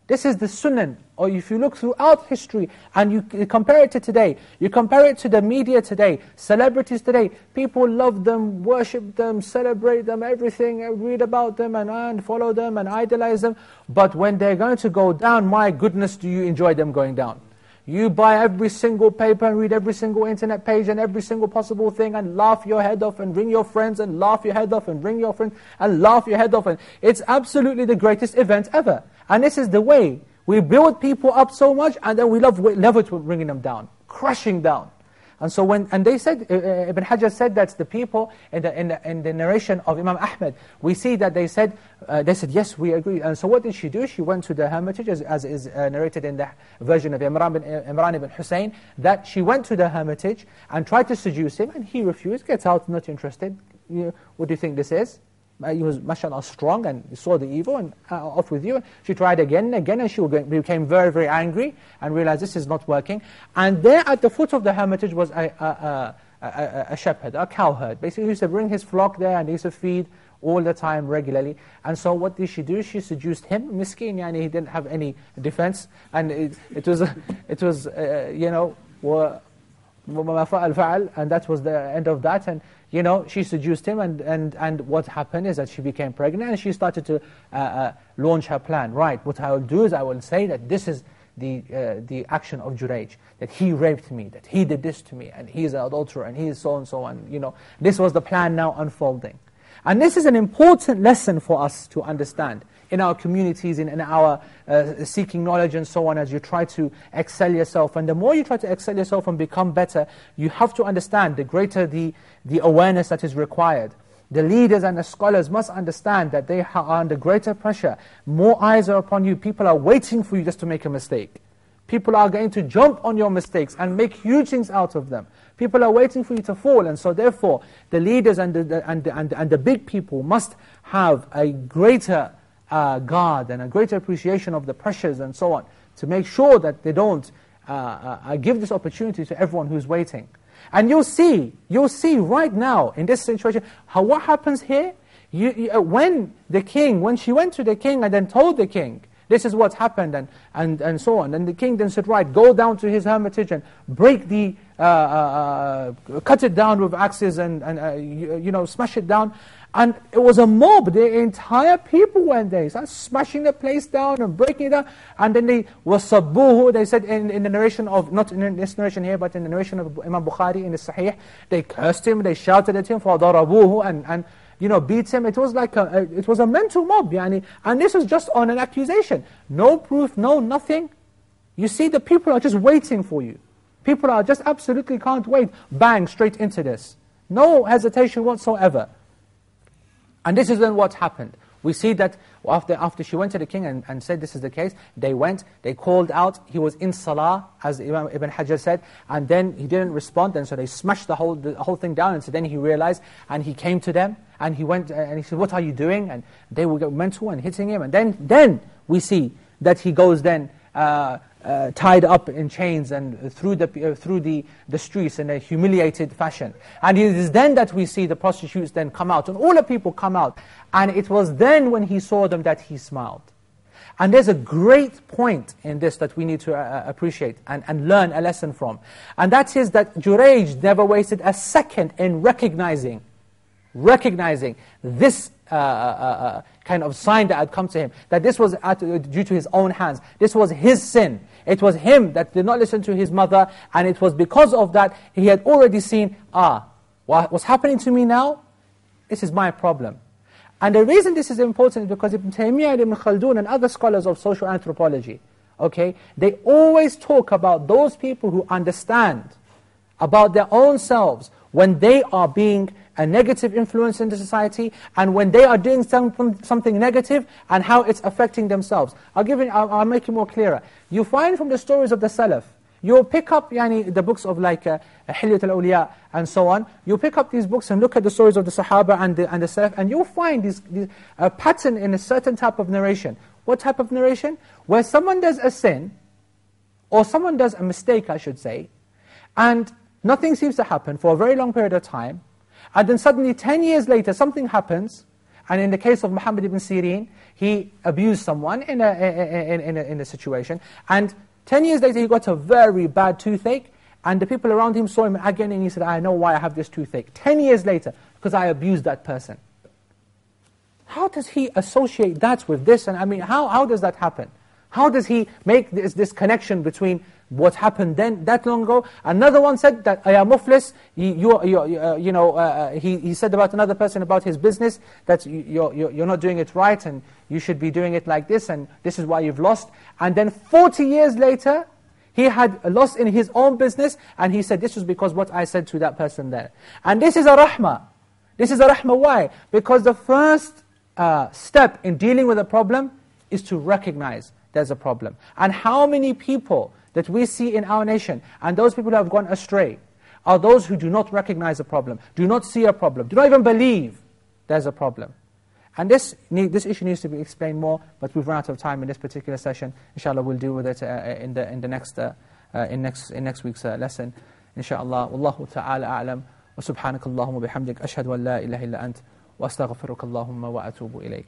This is the sunan. Or if you look throughout history and you compare it to today, you compare it to the media today, celebrities today, people love them, worship them, celebrate them, everything, uh, read about them and, and follow them and idolize them. But when they're going to go down, my goodness, do you enjoy them going down? You buy every single paper and read every single internet page and every single possible thing and laugh your head off and ring your friends and laugh your head off and ring your friends and laugh your head off. And it's absolutely the greatest event ever. And this is the way. We build people up so much and then we love, love it bringing them down, crushing down. And so when, and they said, uh, uh, Ibn Hajar said that the people, in the, in, the, in the narration of Imam Ahmed, we see that they said, uh, they said, yes, we agree. And so what did she do? She went to the hermitage, as, as is uh, narrated in the version of Imran, bin, uh, Imran ibn Hussein, that she went to the hermitage and tried to seduce him, and he refused, gets out, not interested. You, what do you think this is? Uh, he was, mashallah, strong and saw the evil and uh, off with you. She tried again and again and she became very, very angry and realized this is not working. And there at the foot of the hermitage was a, a, a, a shepherd, a cowherd. Basically he used to bring his flock there and he used to feed all the time regularly. And so what did she do? She seduced him, miskin, yani he didn't have any defense. And it, it was, it was uh, you know, and that was the end of that. And you know, she seduced him, and, and, and what happened is that she became pregnant, and she started to uh, uh, launch her plan. Right, what I will do is I will say that this is the, uh, the action of Jurayj, that he raped me, that he did this to me, and he is an adulterer, and he is so and so, and you know, this was the plan now unfolding. And this is an important lesson for us to understand in our communities, in, in our uh, seeking knowledge and so on, as you try to excel yourself. And the more you try to excel yourself and become better, you have to understand the greater the, the awareness that is required. The leaders and the scholars must understand that they are under greater pressure. More eyes are upon you. People are waiting for you just to make a mistake. People are going to jump on your mistakes and make huge things out of them. People are waiting for you to fall, and so therefore, the leaders and the, and and and the big people must have a greater uh, God and a greater appreciation of the pressures and so on, to make sure that they don't uh, uh, uh, give this opportunity to everyone who's waiting. And you'll see, you'll see right now in this situation, how what happens here, you, you, uh, when the king, when she went to the king and then told the king, this is what happened and, and, and so on. And the king then said, right, go down to his hermitage and break the, uh, uh, uh, cut it down with axes and, and uh, you, you, know, smash it down. And it was a mob. The entire people went there. They started smashing the place down and breaking it down. And then they were sabuhu. They said in, in the narration of, not in this narration here, but in the narration of Imam Bukhari in the Sahih, they cursed him, they shouted at him, for darabuhu and, and you know, beat him. It was like a, it was a mental mob, yani. And this was just on an accusation. No proof, no nothing. You see, the people are just waiting for you. People are just absolutely can't wait. Bang, straight into this. No hesitation whatsoever. And this is then what happened. We see that after, after she went to the king and, and said this is the case, they went, they called out, he was in salah, as Imam Ibn Hajar said, and then he didn't respond, and so they smashed the whole, the whole thing down, and so then he realized, and he came to them, and he went, and he said, what are you doing? And they were mental and hitting him, and then, then we see that he goes then, uh, uh, tied up in chains and through the uh, through the the streets in a humiliated fashion. And it is then that we see the prostitutes then come out, and all the people come out. And it was then when he saw them that he smiled. And there's a great point in this that we need to uh, appreciate and, and learn a lesson from. And that is that Jurayj never wasted a second in recognizing, recognizing this uh, uh, uh, kind of sign that had come to him, that this was at, due to his own hands. This was his sin. It was him that did not listen to his mother, and it was because of that he had already seen, ah, what's happening to me now? This is my problem. And the reason this is important is because Ibn Taymiyyah and Ibn Khaldun and other scholars of social anthropology, okay, they always talk about those people who understand about their own selves when they are being a negative influence in the society and when they are doing something, something negative and how it's affecting themselves. I'll, give I'll, I'll make it more clearer. You find from the stories of the Salaf, You'll pick up yani, the books of like uh, Hilyat al-Awliya and so on. You pick up these books and look at the stories of the Sahaba and the, and the Salaf, and you'll find this, this uh, pattern in a certain type of narration. What type of narration? Where someone does a sin, or someone does a mistake, I should say, and nothing seems to happen for a very long period of time, and then suddenly 10 years later something happens, and in the case of Muhammad ibn Sirin, he abused someone in a, in, in, a, in a situation, and Ten years later, he got a very bad toothache, and the people around him saw him again, and he said, I know why I have this toothache. Ten years later, because I abused that person. How does he associate that with this? And I mean, how, how does that happen? How does he make this, this connection between what happened then that long ago? Another one said that, Ya Muflis, you, you, uh, you know, uh, uh, he, he said about another person about his business, that you, you're, you're not doing it right, and you should be doing it like this, and this is why you've lost. And then 40 years later, he had a loss in his own business, and he said, this was because what I said to that person there. And this is a rahmah. This is a rahmah, why? Because the first uh, step in dealing with a problem is to recognize there's a problem. And how many people that we see in our nation, and those people who have gone astray, are those who do not recognize a problem, do not see a problem, do not even believe there's a problem. And this, this issue needs to be explained more, but we've run out of time in this particular session. Inshallah, we'll deal with it uh, in, the, in, the next, uh, uh, in, next, in next week's uh, lesson. Inshallah, Wallahu ta'ala a'lam, wa subhanakallahumma bihamdik, ashhadu an la ilaha illa ant, wa astaghfiruka Allahumma wa atubu ilayk.